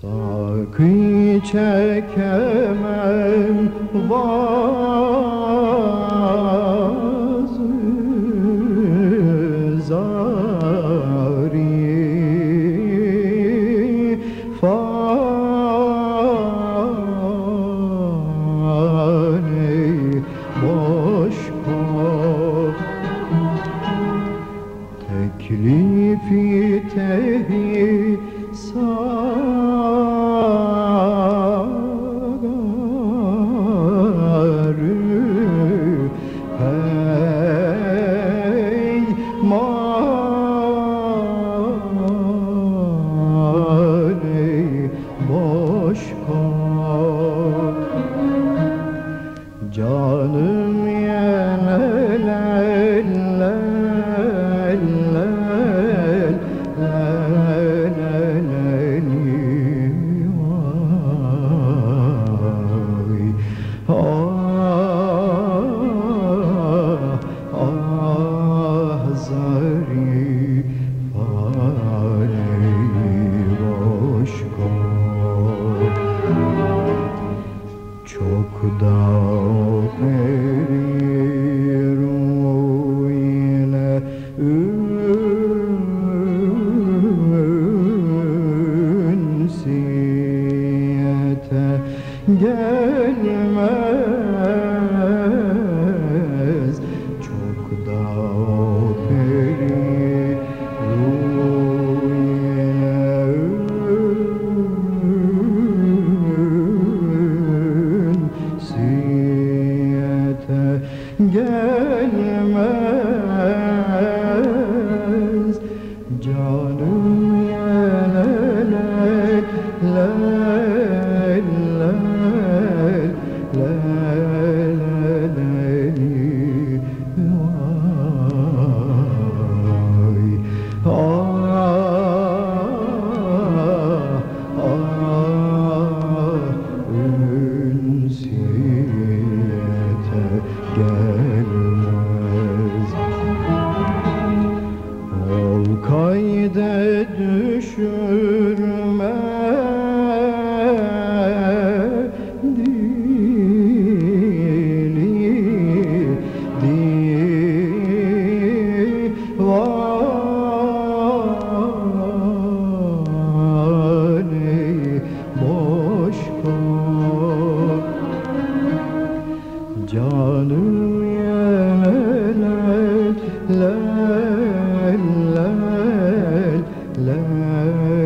Sakı çekemem vazı zari fani boş Teklifi tehi sagarı gelmez. Çok da verir ünsiyete gelmez. Canım yeneler kayde düşürme dili divane boş Canım yemeler love.